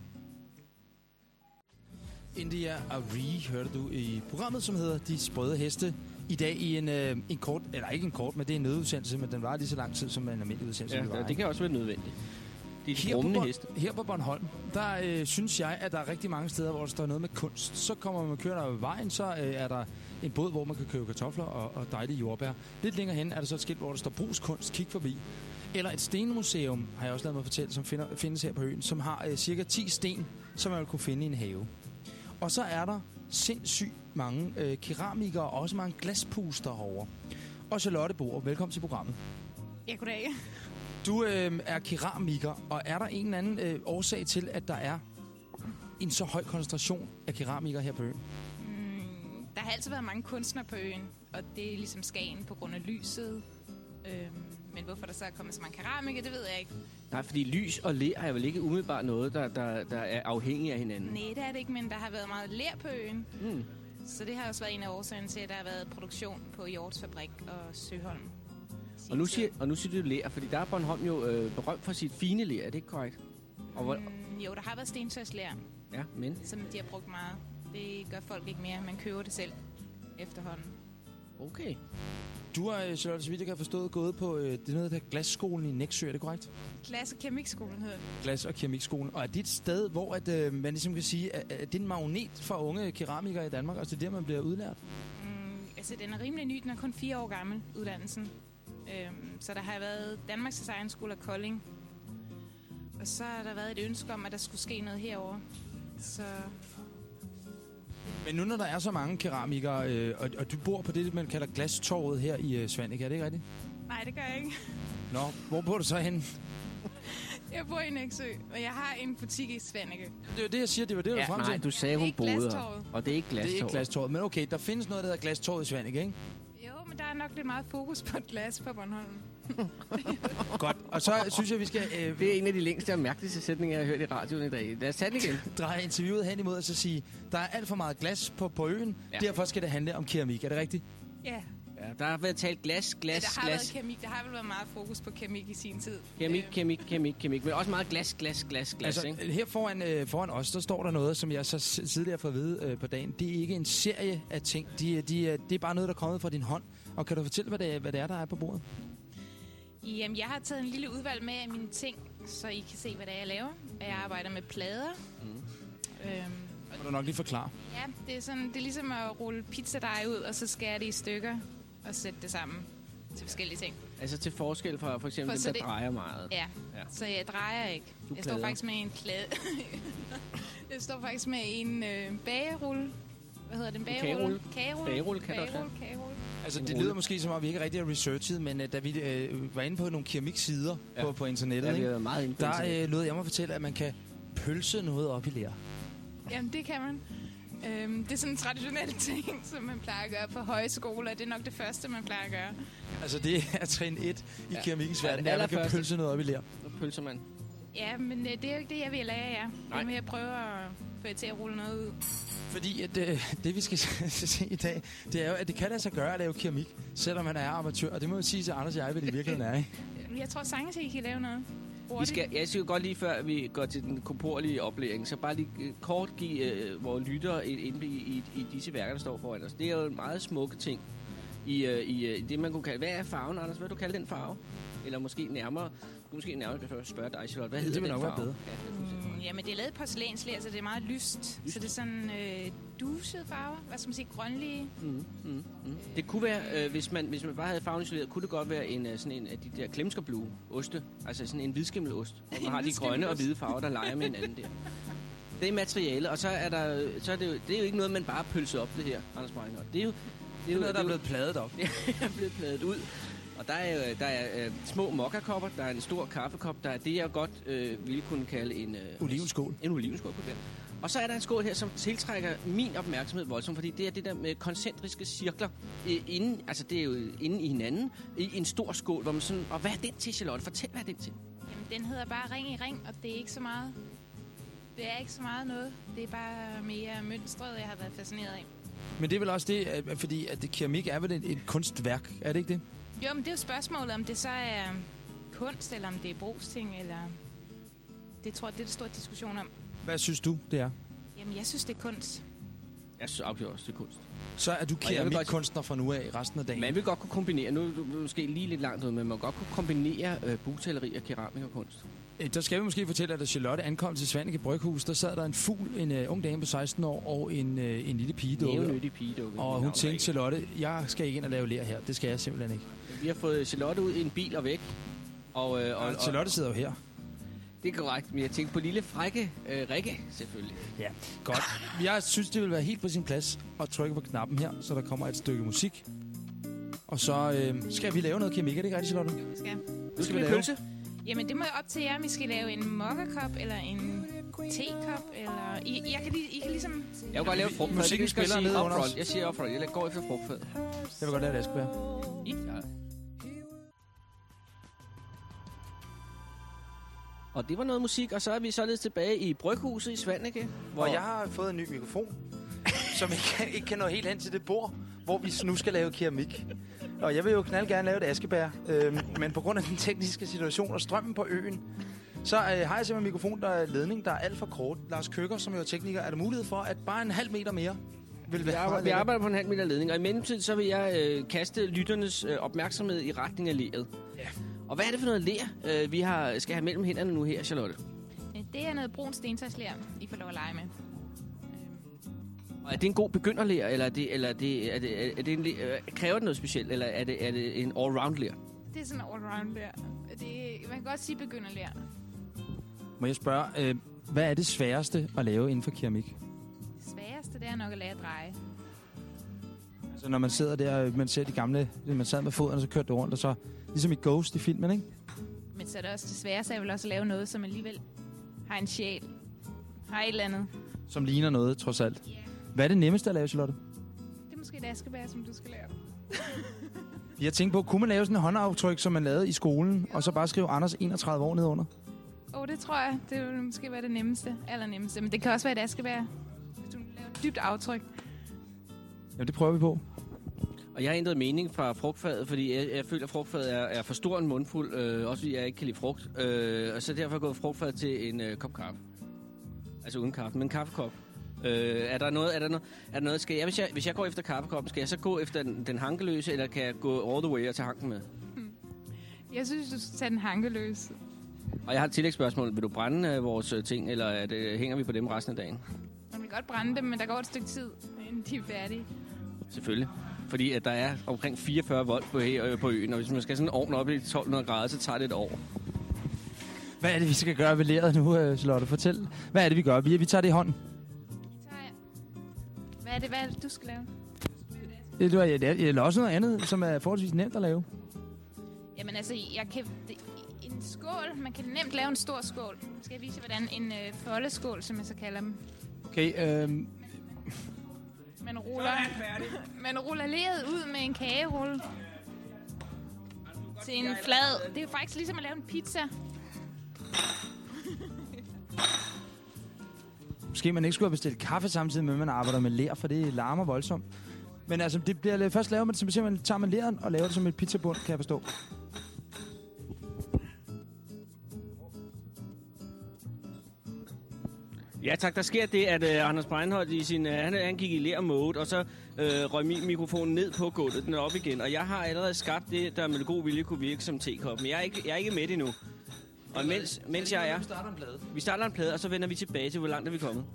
India Arie hørte du i programmet, som hedder De Sprøde Heste. I dag i en, øh, en kort, eller ikke en kort, men det er en nødudsendelse, men den var lige så lang tid som en almindelig udsendelse. Ja, var, det ikke? kan også være nødvendigt. Det er Her de på, heste. her på Bornholm, der øh, synes jeg, at der er rigtig mange steder, hvor der står noget med kunst. Så kommer man kører der vejen, så øh, er der en båd, hvor man kan købe kartofler og, og dejlige jordbær. Lidt længere hen er der så et skilt, hvor der står brugskunst, kig forbi. Eller et stenmuseum, har jeg også lavet mig fortælle, som finder, findes her på øen, som har øh, cirka 10 sten, som man vil kunne finde i en have. Og så er der sindssygt mange øh, keramikere og også mange glaspuster herovre. Og Charlotte Boer, velkommen til programmet. Ja, goddag. Du øh, er keramiker, og er der en eller anden øh, årsag til, at der er en så høj koncentration af keramikere her på øen? Mm, der har altid været mange kunstnere på øen, og det er ligesom Skagen på grund af lyset. Øhm, men hvorfor der så er kommet så mange keramikere, det ved jeg ikke. Nej, fordi lys og ler er vel ikke umiddelbart noget, der, der, der er afhængig af hinanden. Nej, det er det ikke, men der har været meget lær på øen. Mm. Så det har også været en af årsagerne til, at der har været produktion på Hjorts Fabrik og Søholm. Og nu, siger, og nu siger du ler, fordi der er Bornholm jo øh, berømt for sit fine ler, er det ikke korrekt? Og hvor, Mm, jo, der har været stentøjslær, ja, men... som de har brugt meget. Det gør folk ikke mere. Man køber det selv efterhånden. Okay. Du har, øh, Charlotte, så vidt jeg kan forstå, gået på øh, det noget, der hedder Glasskolen i Næksø, er det korrekt? Klasse Kemikskolen hedder det. Glas- og Keramikskolen. Og er det et sted, hvor at, øh, man ligesom kan sige, at, at det er en magnet for unge keramikere i Danmark? Altså det er der, man bliver udlært? Mm, altså, den er rimelig ny. Den er kun fire år gammel, uddannelsen. Øhm, så der har været Danmarks Design School af Kolding. Og så har der været et ønske om, at der skulle ske noget herover. Så Men nu når der er så mange keramikere, øh, og, og du bor på det, man kalder glastorvet her i øh, Svanike, er det ikke rigtigt? nej, det gør jeg ikke. Nå, hvor bor du så hen? Jeg bor i Næksø, og jeg har en butik i Svanike. Det er jo det, jeg siger, det var det, du Ja, frem nej, til. du sagde, Det er hun boede her. Glastorvet. Og det er ikke Det er glastorvet. ikke glastorvet, men okay, der findes noget, der hedder glastorvet i Svanike, ikke? Jo, men der er nok lidt meget fokus på et glas på Bornholm. Godt, og så synes jeg, vi skal øh, Det er en af de længste og mærkeligste sætninger, jeg har hørt i radioen i dag. Lad os tage den igen. dreje interviewet hen imod og så sige, der er alt for meget glas på, på øen, Ja. ja. derfor skal det handle om keramik. Er det rigtigt? Ja, Ja, der har været talt glas, ja glas, der har været glas. keramik. Der har vel været meget fokus på keramik i sin tid. Keramik, Øh, keramik, keramik, keramik. Men også meget glas, glas, glas, glas, altså, ikke? her foran, øh, foran os, der står der noget, som jeg så tidligere har fået at vide øh, på dagen. Det er ikke en serie af ting. De, er- de, er- det er bare noget, der er kommet fra din hånd. Og kan du fortælle, hvad det, er, hvad det er, der er på bordet? Jamen, jeg har taget en lille udvalg med af mine ting, så I kan se, hvad det er, jeg laver. Jeg arbejder med plader. Mm. Øhm, Må du nok lige forklare. ja, det er, sådan, det er ligesom at rulle pizzadej ud, og så skære det i stykker og sætte det sammen til forskellige ting. Altså til forskel fra for eksempel For dem, der det- drejer meget. Ja, Ja. så jeg drejer ikke. Du jeg står plader. faktisk med en plade. jeg står faktisk med en øh, bagerulle. Hvad hedder den? Bagerulle? Kagerulle. Bagerulle kan det også Bagerulle, kagerulle. Altså, det lyder måske som om, vi ikke rigtig har researchet, men øh, da vi øh, var inde på nogle keramiksider Ja. ja. på, på internettet, Ja, ikke? meget inde på der internet. øh, lød jeg mig fortælle, at man kan pølse noget op i lær. Jamen, det kan man. Øhm, det er sådan en traditionel ting, som man plejer at gøre på højskoler. Det er nok det første, man plejer at gøre. Altså, det er trin 1 i Ja. ja. keramikkens Ja, verden, er, at man kan pølse noget op i lær. Nu pølser man. Ja, men øh, det er jo ikke det, jeg vil lære jer. Nej. Nu vil jeg prøve at få jer til at rulle noget ud. Fordi at, øh, det, vi skal se i dag, det er jo, at det kan lade sig gøre at lave keramik, selvom man er amatør. Og det må jeg sige til Anders og jeg, hvad det i virkeligheden er, ikke? Jeg tror sagtens, at I kan lave noget. Vi skal, jeg synes godt lige før vi går til den korporlige oplæring, så bare lige øh, kort give øh, vores lyttere et indblik i, i disse værker, der står foran os. Det er jo en meget smukke ting i, øh, i øh, det, man kunne kalde... Hvad er farven, Anders? Hvad du kalde den farve? Eller måske nærmere... Måske nærmere kan spørge dig, Charlotte. Hvad Det hedder vil den nok være bedre. Ja, det er Mm, jamen, det er lavet porcelænsler, så det er meget lyst. lyst. Så det er sådan øh, duset farver. Hvad skal man sige? Grønlige. Mm, mm, mm. Det kunne være, øh, hvis, man, hvis man bare havde farven isoleret, kunne det godt være en, øh, sådan en af de der klemskerblue oste. Altså sådan en hvidskimmelost, hvor man har de grønne og hvide farver, der leger med hinanden der. Det er materiale, og så er, der, så er det, jo, det er jo ikke noget, man bare pølser op, det her, Anders Breinholt. Det er jo, Det er noget, der er blevet pladet op. er blevet pladet ud. Og der er, jo- der er øh, små mokkakopper, der er en stor kaffekop, der er det, jeg godt øh, ville kunne kalde en... Øh, Olivenskål. En olivenskål på den. Og så er der en skål her, som tiltrækker min opmærksomhed voldsomt, fordi det er det der med koncentriske cirkler øh, inden, altså det er jo inde i hinanden, i en stor skål, hvor man sådan, og hvad er den til, Charlotte? Fortæl, hvad er den til? Jamen, den hedder bare ring i ring, og det er ikke så meget. Det er ikke så meget noget. Det er bare mere mønstret, jeg har været fascineret af. Men det er vel også det, fordi at det keramik er vel et, et kunstværk, er det ikke det? Jo, men det er jo spørgsmålet, om det så er kunst, eller om det er brugsting, eller... Det tror jeg, det er der stor diskussion om. Hvad synes du, det er? Jamen, jeg synes, det er kunst. Jeg synes afgjort også, det er kunst. Så er du keramikkunstner fra nu af resten af dagen. Man vil godt kunne kombinere, nu er du måske lige lidt langt ud, men man vil godt kunne kombinere øh, bugtaleri og keramik og kunst. Øh, Der skal vi måske fortælle, at da Charlotte ankom til Svanike Bryghus, der sad der en fugl, en uh, ung dame på 16 år og en, uh, en lille pige Nævnyttig pigedukke. Og hun navn tænkte. Charlotte, jeg skal ikke ind og lave ler her. Det skal jeg simpelthen ikke. Vi har fået Charlotte ud i en bil og væk. Og, øh, og, Og, Charlotte sidder jo her. Det er korrekt, men jeg tænkte på lille frække øh, Rikke, selvfølgelig. Godt. Jeg synes, det vil være helt på sin plads at trykke på knappen her, så der kommer et stykke musik. Og så øh, skal vi lave noget keramik, er det ikke rigtigt, Charlotte? Skal. Nu skal vi lave? pølse. Jamen, det må jeg op til jer, om I skal lave en mokkerkop eller en tekop, eller... I, jeg kan, lige- I kan ligesom... Jeg vil godt lave frugtfad. Musikken spiller sige nede under os. Jeg siger upfront. Jeg går efter frugtfad. Jeg vil godt lave det, Askeberg. Ja. Og det var noget musik, og så er vi således tilbage i Bryghuset i Svanike. Hvor Og jeg har fået en ny mikrofon, som ikke, kan- ikke kan nå helt hen til det bord, hvor vi nu skal lave keramik. Og jeg vil jo knald gerne lave et askebær, øh, men på grund af den tekniske situation og strømmen på øen, så øh, har jeg simpelthen en mikrofon, der er ledning, der er alt for kort. Lars Køkker, som jo er tekniker, er der mulighed for, at bare en halv meter mere vil vi være arbejder, meget vi arbejder på en halv meter ledning, og i mellemtiden så vil jeg øh, kaste lytternes øh, opmærksomhed i retning af leret. Ja. Og hvad er det for noget ler, øh, vi har, skal have mellem hænderne nu her, Charlotte? Øh, Det er noget brun stentøjsler, I får lov at lege med. Og er det en god begynderler, eller er det, eller er det, er det, er det en, øh, kræver det noget specielt, eller er det, er det en all-round ler? Det er sådan all-round der. Det, man kan godt sige begynderlær. Må jeg spørge, øh, hvad er det sværeste at lave inden for keramik? Det sværeste, det er nok at lære at dreje. Altså når man sidder der, øh, man ser de gamle, man sad med foden, og så kørte det rundt, og så ligesom i Ghost i filmen, ikke? Men så er det også det sværeste, er vel også at lave noget, som alligevel har en sjæl. Har et eller andet. Som ligner noget, trods alt. Ja. Hvad er det nemmeste at lave, Charlotte? Det er måske et askebær, som du skal lave. Jeg tænkte på, kunne man lave sådan en håndaftryk, som man lavede i skolen, og så bare skrive Anders 31 år nedunder? Åh, oh, det tror jeg. Det vil måske være det nemmeste. Allernemmeste. Men det kan også være et askebær. Hvis du laver et dybt aftryk. Jamen, det prøver vi på. Og jeg har ændret mening fra frugtfadet, fordi jeg, jeg føler, at frugtfadet er, er for stor en mundfuld, øh, også fordi jeg ikke kan lide frugt. Øh, og så derfor er jeg gået frugtfadet til en øh, kop kaffe. Altså uden kaffe, men en kaffekop. Øh, er der noget, er der noget, er der noget skal jeg, hvis, jeg, hvis jeg går efter kaffekoppen, skal jeg så gå efter den, den hankeløse, eller kan jeg gå all the way og tage hanken med? Jeg synes, du skal tage den hankeløs. Og jeg har et tillægsspørgsmål. Vil du brænde øh, vores øh, ting, eller er det, hænger vi på dem resten af dagen? Man vil godt brænde dem, men der går et stykke tid, inden de er færdige. Selvfølgelig. Fordi at der er omkring 44 volt på, øh, på øen, og hvis man skal have sådan en ovn op i 1200 grader, så tager det et år. Hvad er det, vi skal gøre ved leret nu, øh, Charlotte? Fortæl. Hvad er det, vi gør? Vi, vi tager det i hånden. Er det, hvad er det du skal lave? Det, det, var, det er, eller også noget andet, som er forholdsvis nemt at lave. Jamen altså, jeg kan... Det, en skål, man kan nemt lave en stor skål. Skal jeg vise jer, hvordan en øh, foldeskål, som jeg så kalder dem. Okay, øh, Man ruller, man ruller leret ud med en kagerulle til en flad. Det er jo faktisk ligesom at lave en pizza måske man ikke skulle have bestilt kaffe samtidig med, at man arbejder med ler, for det larmer voldsomt. Men altså, det bliver øh, først lavet man, som simpelthen tager man læren og laver det som et pizzabund, kan jeg forstå. Ja tak, der sker det, at uh, Anders Breinholt i sin, uh, han, han gik i lær mode, og så uh, røg min mikrofon ned på gulvet, den er op igen. Og jeg har allerede skabt det, der med god vilje kunne virke som tekoppen. Jeg er ikke, jeg er ikke med endnu. Og mens, mens jeg er... starter en plade. Vi starter en plade, og så vender vi tilbage til, hvor langt er vi kommet.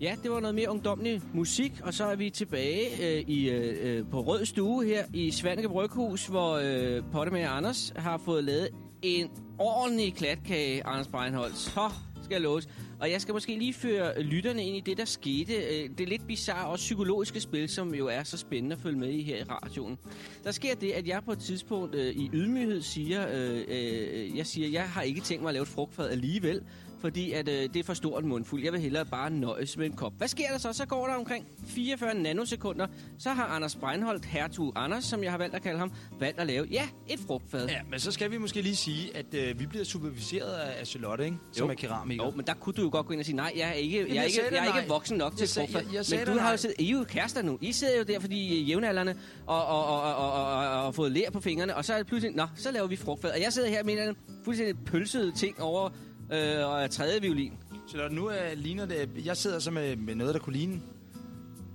Ja, det var noget mere ungdomlig musik, og så er vi tilbage øh, i, øh, øh, på Rød Stue her i Svanike Bryghus, hvor øh, Pottemager Anders har fået lavet en ordentlig klatkage, Anders Breinholt. Så skal jeg låse. Og jeg skal måske lige føre lytterne ind i det, der skete. Øh, det er lidt bizarre, også psykologiske spil, som jo er så spændende at følge med i her i radioen. Der sker det, at jeg på et tidspunkt øh, i ydmyghed siger, øh, øh, øh jeg siger, jeg har ikke tænkt mig at lave et frugtfad alligevel, fordi at, øh, det er for stort en mundfuld. Jeg vil hellere bare nøjes med en kop. Hvad sker der så? Så går der omkring 44 nanosekunder. Så har Anders Breinholt, hertug Anders, som jeg har valgt at kalde ham, valgt at lave, ja, et frugtfad. Ja, men så skal vi måske lige sige, at øh, vi bliver superviseret af, Charlotte, ikke? Som Jo. er keramiker. Jo, men der kunne du jo godt gå ind og sige, nej, jeg er ikke, jeg er jeg ikke, sagde jeg er ikke voksen nok til sagde- frugtfad. jeg- jeg Men du har jo siddet, I er jo kærester nu. I sidder jo der, fordi er jævnaldrende og, og, og, og, og, og, og, og fået lær på fingrene, og så er det pludselig, nå, så laver vi frugtfad. Og jeg sidder her med en fuldstændig pølsede ting over øh, og er tredje violin. Charlotte, nu er, ligner det... Jeg sidder så med, med noget, der kunne ligne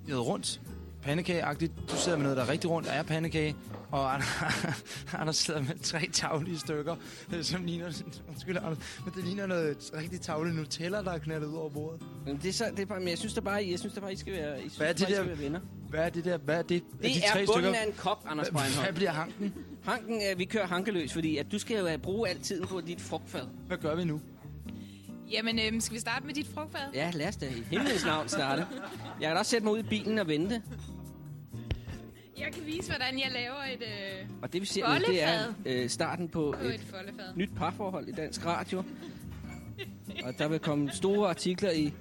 noget rundt. Pandekageagtigt. Du sidder med noget, der er rigtig rundt og er pandekage. Og Anders, sidder med tre tavlige stykker, øh, som ligner... Undskyld, Anders, men det ligner noget rigtig tavle Nutella, der er knaldet ud over bordet. Men det er så, det er bare, men jeg synes da bare, jeg synes da bare, I skal være, I synes Hvad er bare, det I skal der- være venner. Hvad er det der? Hvad er det? Det de er tre bunden stykker? af en kop, Anders Hvad, hvad Breinholt. bliver hanken? Hanken, øh, vi kører hankeløs, fordi at du skal jo øh, bruge al tiden på dit frugtfad. Hvad gør vi nu? Jamen, øhm, skal vi starte med dit frugtfad? Ja, lad os da i himlens navn starte. Jeg kan også sætte mig ud i bilen og vente. Jeg kan vise, hvordan jeg laver et, øh, Og det vi ser nu, det er øh, starten på på et et nyt parforhold i dansk radio. Og der vil komme store artikler i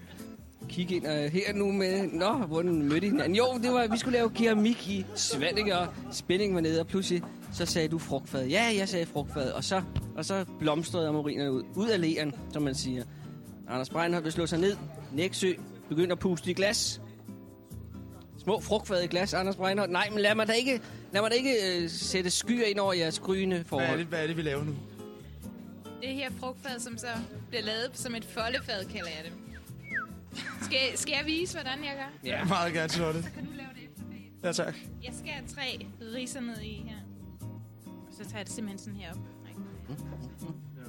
Kig ind og her nu med, nå, hvordan mødte I hinanden? Jo, det var, vi skulle lave keramik i Svanike, og spændingen var nede, og pludselig så sagde du frugtfad. Ja, jeg sagde frugtfad, og så, og så blomstrede amorinerne ud. Ud af læren, som man siger. Anders Breinholt vil slå sig ned. Næksø begynder at puste i glas. Små frugtfad i glas, Anders Breinholt. Nej, men lad mig da ikke, lad mig da ikke øh, sætte skyer ind over jeres gryende Hvad er, forhold. det, hvad er det, vi laver nu? Det her frugtfad, som så bliver lavet som et foldefad, kalder jeg det. Skal, skal jeg vise, hvordan jeg gør? Ja. Meget gerne, Charlotte. Så kan du lave det efter. Ja, tak. Jeg skal have tre riser ned i her. Så tager jeg det simpelthen sådan her op.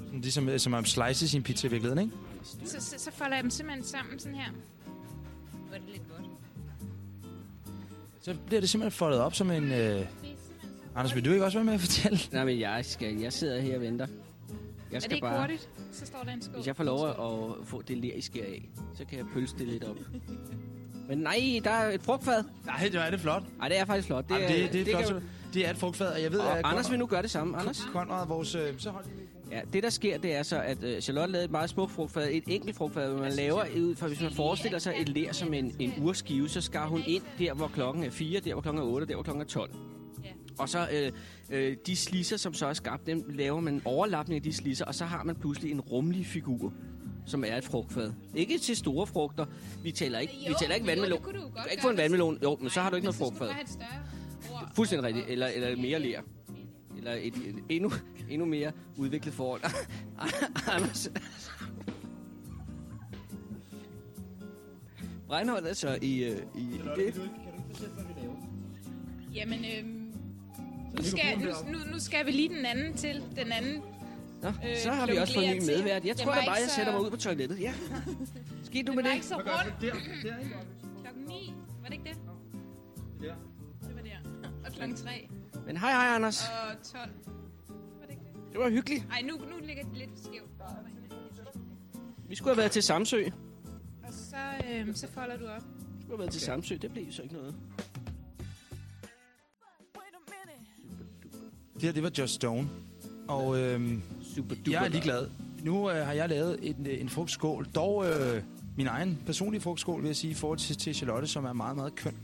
Sådan Ligesom øh, som man slicer sin pizza i virkeligheden, ikke? Så, så, så folder jeg dem simpelthen sammen sådan her. Nu er det lidt godt. Så bliver det simpelthen foldet op som en... Øh... Det er Anders, vil du ikke også være med at fortælle? Nej, men jeg, skal, jeg sidder her og venter. Jeg Er skal det ikke bare, hurtigt? Så står der en skål. Hvis jeg får lov at få det ler i skær af, så kan jeg pølse det lidt op. Men nej, der er et frugtfad. Nej, det er det flot. Nej, det er faktisk flot. Det, Jamen, det, det er flot. kan- Det, er et frugtfad, og jeg ved, Og at Anders vil nu gøre det samme. Anders? Konrad, vores... Øh, så hold Ja, det der sker, det er så, at uh, Charlotte lavede et meget smukt frugtfad. Et enkelt frugtfad, hvor man laver ud for, hvis man forestiller sig et ler som en, en urskive, så skar hun ind der, hvor klokken er 4, der, hvor klokken er 8, der, hvor klokken er 12. Ja. Og så øh, øh, de slisser, som så er skabt, dem laver man overlappning af de slisser, og så har man pludselig en rummelig figur, som er et frugtfad. Ikke til store frugter. Vi taler ikke, vi taler ikke vandmelon. Jo, du Du godt kan ikke få en vandmelon. Jo, men så har du ikke noget frugtfad. Fuldstændig rigtigt. Eller, eller mere ler. Eller et, et endnu, endnu mere udviklet forhold. Anders. Breinholt er så i, øh, i, i det. Jamen, øhm, nu, skal, nu, nu, nu skal vi lige den anden til. Den anden. Nå, Øh, så har vi også fået en ny medvært. Jeg Den tror var da bare, ikke jeg så- sætter mig ud på toilettet. Ja. Skete du Den med var det? ikke så rundt. Klokken 9. Var det ikke det? Der. Klokken 3. Men hej, hej, Anders. Og 12. Var det ikke det? Det var hyggeligt. Ej, nu, nu ligger det lidt skævt. Vi skulle have været til Samsø. Vi Og så, øhm, så folder du op. skulle have været til Samsø. Det blev så ikke noget. Det her, det var Just Stone. Og øhm, Super duper. jeg er ligeglad. Nu øh, har jeg lavet en, øh, en frugtskål. Dog øh, min egen personlige frugtskål, vil jeg sige, i forhold til, til Charlotte, som er meget, meget køn.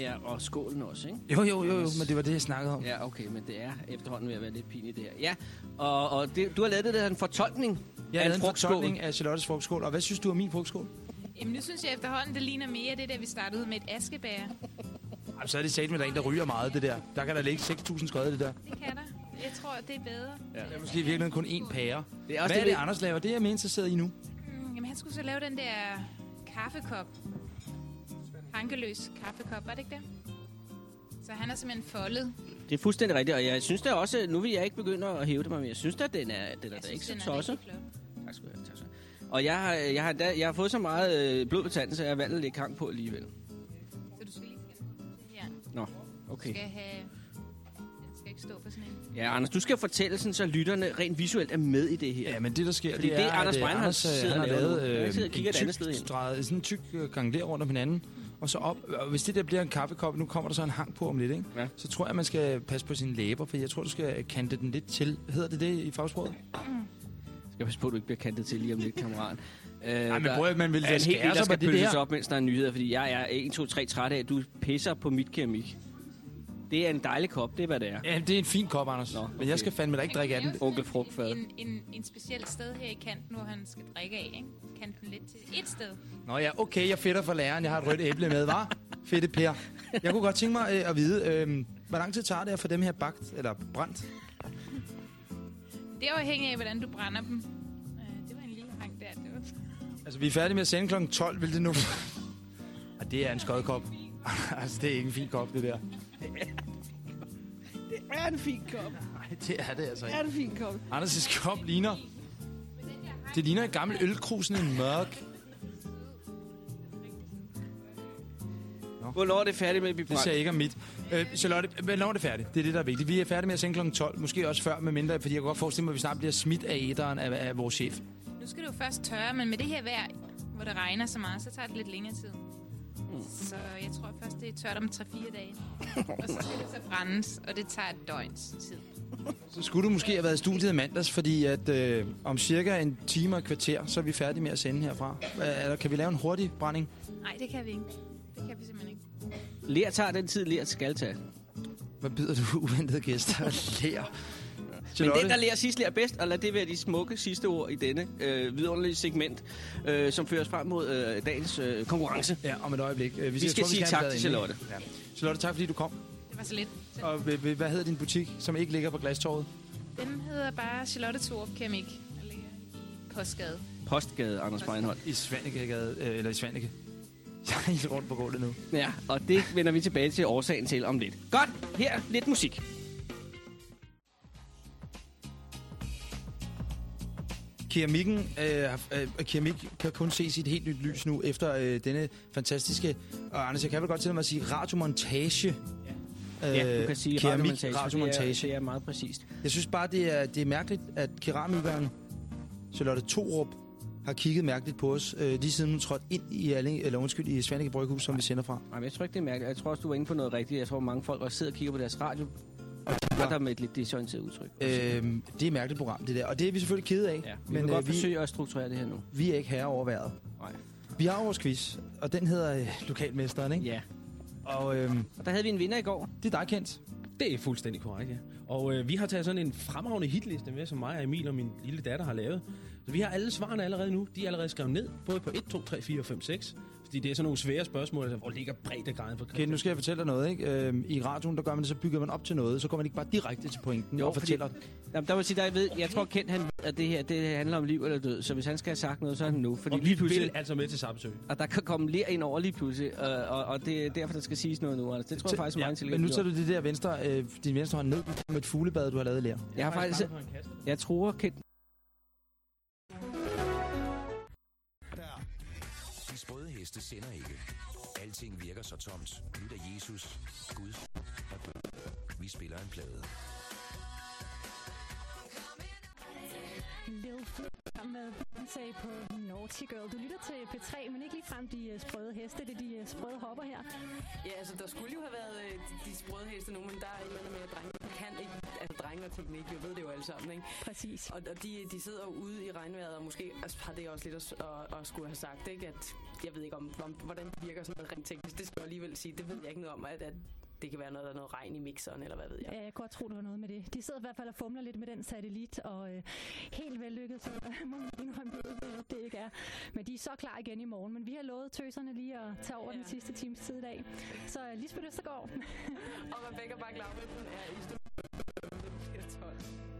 Ja, og skålen også, ikke? Jo, jo, jo, jo, men det var det, jeg snakkede om. Ja, okay, men det er efterhånden ved at være lidt pinligt, det her. Ja, og, og det, du har lavet det der en fortolkning Jeg af en frugtskål. fortolkning af Charlottes frugtskål. Og hvad synes du om min frugtskål? Jamen, nu synes jeg efterhånden, det ligner mere det der, vi startede ud med et askebær. Jamen, så er det sat med, der er en, der ryger meget, det der. Der kan der ligge 6.000 skodder i det der. Det kan der. Jeg tror, det er bedre. Det er måske i virkeligheden kun én pære. Det er også Hvad er det, det, Anders laver? Det er jeg mere interesseret i nu. Mm, jamen, han skulle så lave den der kaffekop. Hankeløs kaffekop, var det ikke det? Så han er simpelthen foldet. det er fuldstændig rigtigt, og jeg synes da også, nu vil jeg ikke begynde at hæve det mig, men jeg synes da, den er, den er Jeg da ikke så tosset. Tak skal du have, tak skal du have. Og jeg har, jeg, har, da, jeg har fået så meget øh, blod på tanden, så jeg har valgt at lægge hang på alligevel. Så du skal lige det her. Nå, Du okay. skal have... Den skal ikke stå på sådan en. Ja, Anders, du skal fortælle sådan, så lytterne rent visuelt er med i det her. Ja, men det, der sker, Fordi det, det, er, Anders at, øh, Breinholt Anders, øh, sidder han har lavet øh, en tyk, sted streget, sådan en tyk øh, gangler rundt om hinanden. Og så op, og hvis det der bliver en kaffekop, nu kommer der så en hang på om lidt, ikke? Ja. så tror jeg, man skal passe på sine læber, for jeg tror, du skal kante den lidt til. Hedder det det i fagsproget? skal passe på, at du ikke bliver kantet til lige om lidt, kammerat. Øh, Nej, men der prøv at man vil da skære der sig på skal det pølses der. op, mens der er nyheder, fordi jeg er 1, 2, 3 træt af, at du pisser på mit keramik. Det er en dejlig kop, det er, hvad det er. Ja, det er en fin kop, Anders. Nå, Men okay. jeg skal fandme da ikke drikke af den. Onkel Frugtfad. En, en, en speciel sted her i kanten, hvor han skal drikke af, ikke? Kanten lidt til et sted. Nå ja, okay, jeg fedter for læreren. Jeg har et rødt æble med, var? Fedte Per. Jeg kunne godt tænke mig øh, at vide, øh, hvor lang tid tager det at få dem her bagt, eller brændt? Det er afhængigt af, hvordan du brænder dem. Øh, det var en lille hang der. Det var... Altså, vi er færdige med at sende kl. 12. Vil det nu... Og det er en skodkop. altså, det er ikke en fin kop, det der. Det er en fin kop. Nej, det er det altså Det ikke. er en fin kop. Anders' kop ligner... Det ligner en gammel ølkrus, sådan en mørk. Hvornår er det færdigt med at blive Det brændt? ser ikke om mit. Øh, Charlotte, hvornår er det færdigt? Det er det, der er vigtigt. Vi er færdige med at sende kl. 12. Måske også før, med mindre, fordi jeg kan godt forestille mig, at vi snart bliver smidt af æderen af, af vores chef. Nu skal det jo først tørre, men med det her vejr, hvor det regner så meget, så tager det lidt længere tid. Så jeg tror først, det er tørt om 3-4 dage. og så skal det så brændes, og det tager et døgns tid. Så skulle du måske have været i studiet i mandags, fordi at øh, om cirka en time og et kvarter, så er vi færdige med at sende herfra. Eller kan vi lave en hurtig brænding? Nej, det kan vi ikke. Det kan vi simpelthen ikke. Lær tager den tid, lær skal tage. Hvad byder du uventede gæster? Lær. Men den, der lærer sidst, lærer bedst, og lad det være de smukke sidste ord i denne øh, vidunderlige segment, øh, som fører os frem mod øh, dagens øh, konkurrence. Ja, om et øjeblik. Øh, Vi skal jeg tror, sige tak til Charlotte. Ja. Charlotte, tak fordi du kom. Det var så lidt. Og hvad hedder din butik, som ikke ligger på Glastorvet? Den hedder bare Charlotte Torup ligger i Postgade. Postgade, Anders Meinhold. I Svanekegade, øh, eller i Svanike. Jeg er helt rundt på gulvet nu. Ja, og det vender vi tilbage til årsagen til om lidt. Godt, her lidt musik. Keramikken, øh, øh, keramik kan kun ses i et helt nyt lys nu, efter øh, denne fantastiske, og Anders, jeg kan vel godt til mig at sige, radiomontage. Ja, du kan sige Øh, keramik, radiomontage. radiomontage. Det er, det er meget præcist. Jeg synes bare, det er, det er mærkeligt, at keramikeren Charlotte Torup har kigget mærkeligt på os, øh, lige siden hun trådte ind i, Alling, eller undskyld, i Svanike Bryghus, som vi sender fra. Nej, jeg tror ikke, det er mærkeligt. Jeg tror også, du var inde på noget rigtigt. Jeg tror, mange folk også sidder og kigger på deres radio, og kigger der med et lidt desorienteret udtryk. Øh, det er et mærkeligt program, det der. Og det er vi selvfølgelig kede af. ja, vi men vil godt øh, vi, forsøge at strukturere det her nu. vi er ikke herre over vejret. Nej. Vi har vores quiz, og den hedder øh, Lokalmesteren, ikke? Ja. Og øh, Og der havde vi en vinder i går. det er dig, Kent. Det er fuldstændig korrekt, ja. Og øh, vi har taget sådan en fremragende hitliste med, som mig og Emil og min lille datter har lavet. Så vi har alle svarene allerede nu. De er allerede skrevet ned, både på 1, 2, 3, 4 og 5, 6. Fordi det er sådan nogle svære spørgsmål, altså, hvor ligger breddegraden på Okay, nu skal jeg fortælle dig noget, ikke? Øhm, I radioen, der gør man det, så bygger man op til noget, så går man ikke bare direkte til pointen Jo, og fordi- fortæller. Jamen, der vil sige, der jeg ved, jeg tror Kent, han ved, at det her det handler om liv eller død. Så hvis han skal have sagt noget, så er det nu. Fordi Og lige pludselig, vil altså med til Samsø. og der kan komme ler ind over lige pludselig, og, og, og det er derfor, der skal siges noget nu. Anders. Det tror jeg faktisk er meget Men intelligent. nu gjort. tager du det der venstre, øh, din venstre hånd ned med et fuglebad, du har lavet lær. Jeg har faktisk, jeg tror Kent, De sender ikke. Alting virker så tomt. Nu er Jesus, Gud og. Vi spiller en plade. Lil sammen med Beyoncé på Naughty Girl. Du lytter til P3, men ikke ligefrem de øh, sprøde heste. Det er de øh, sprøde hopper her. Ja, altså der skulle jo have været øh, de, de sprøde heste nu, men der er et andet med, at drenge kan ikke, altså drenge og teknik, vi ved det jo alle sammen, ikke? Præcis. Og, og de, de sidder jo ude i regnvejret, og måske altså, har det også lidt at, at, at skulle have sagt, ikke? At jeg ved ikke om, om hvordan det virker sådan noget rent teknisk. Det skal jeg alligevel sige, det ved jeg ikke noget om, at, at det kan være noget, der er noget regn i mixeren, eller hvad ved jeg. Ja, jeg kunne godt tro, det var noget med det. De sidder i hvert fald og fumler lidt med den satellit, og øh, helt vellykket, så må man indrømme, at det ikke er. Men de er så klar igen i morgen. Men vi har lovet tøserne lige at tage over ja. den sidste times tid i dag. Så øh, Lisbeth Østergaard. Og Rebecca Bak-Lauritsen er i studiet. 12.